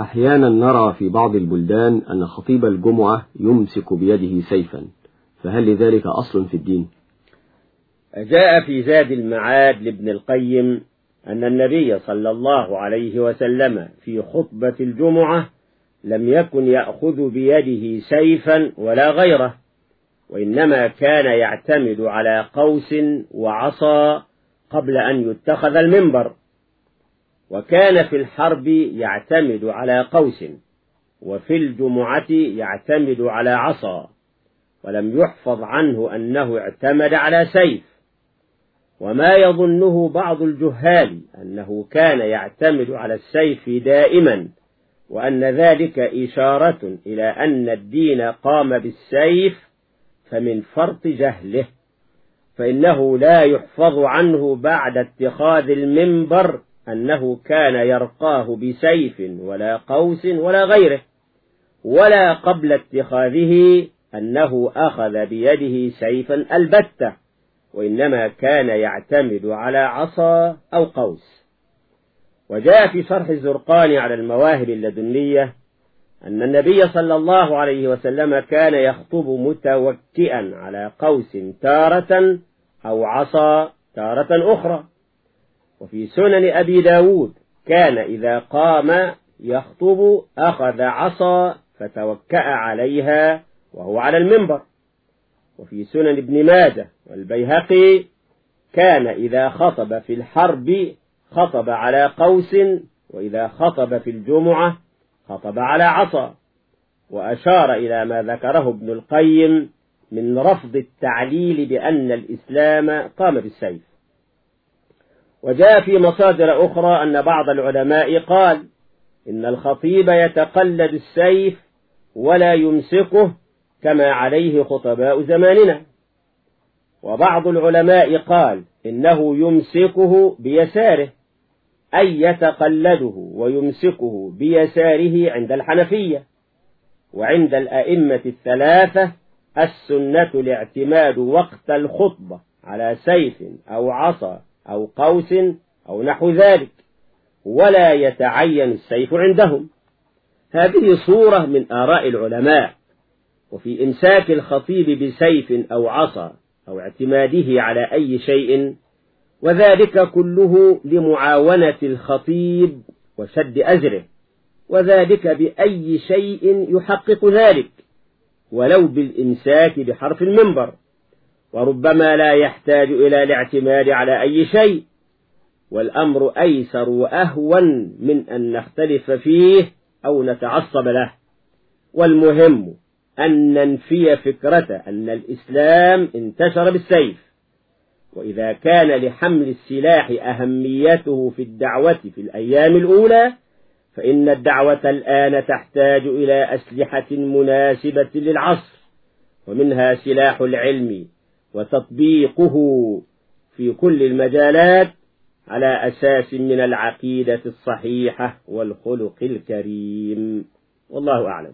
أحيانا نرى في بعض البلدان أن خطيب الجمعة يمسك بيده سيفا فهل لذلك أصل في الدين؟ جاء في زاد المعاد لابن القيم أن النبي صلى الله عليه وسلم في خطبة الجمعة لم يكن يأخذ بيده سيفا ولا غيره وإنما كان يعتمد على قوس وعصا قبل أن يتخذ المنبر وكان في الحرب يعتمد على قوس وفي الجمعة يعتمد على عصا ولم يحفظ عنه أنه اعتمد على سيف. وما يظنه بعض الجهال أنه كان يعتمد على السيف دائما وأن ذلك إشارة إلى أن الدين قام بالسيف فمن فرط جهله فإنه لا يحفظ عنه بعد اتخاذ المنبر أنه كان يرقاه بسيف ولا قوس ولا غيره ولا قبل اتخاذه أنه أخذ بيده سيفا البتة وإنما كان يعتمد على عصا أو قوس. وجاء في شرح الزرقان على المواهب اللدنية أن النبي صلى الله عليه وسلم كان يخطب متوكئا على قوس تارة أو عصا تارة أخرى. وفي سنن أبي داود كان إذا قام يخطب أخذ عصا فتوكأ عليها وهو على المنبر. وفي سنن ابن ماجه والبيهقي كان إذا خطب في الحرب خطب على قوس وإذا خطب في الجمعة خطب على عصا. وأشار إلى ما ذكره ابن القيم من رفض التعليل بأن الإسلام قام بالسيف. وجاء في مصادر أخرى أن بعض العلماء قال إن الخطيب يتقلد السيف ولا يمسكه كما عليه خطباء زماننا. وبعض العلماء قال إنه يمسكه بيساره أي يتقلده ويمسكه بيساره عند الحنفية. وعند الأئمة الثلاثة السنة الاعتماد وقت الخطبة على سيف أو عصا أو قوس أو نحو ذلك ولا يتعين السيف عندهم. هذه صورة من آراء العلماء وفي إمساك الخطيب بسيف أو عصا أو اعتماده على أي شيء وذلك كله لمعاونة الخطيب وشد أزره وذلك بأي شيء يحقق ذلك ولو بالإمساك بحرف المنبر. وربما لا يحتاج إلى الاعتماد على أي شيء والأمر أيسر وأهون من أن نختلف فيه أو نتعصب له. والمهم أن ننفي فكرة أن الإسلام انتشر بالسيف. وإذا كان لحمل السلاح أهميته في الدعوة في الأيام الأولى فإن الدعوة الآن تحتاج إلى أسلحة مناسبة للعصر ومنها سلاح العلم وتطبيقه في كل المجالات على أساس من العقيدة الصحيحة والخلق الكريم. والله أعلم.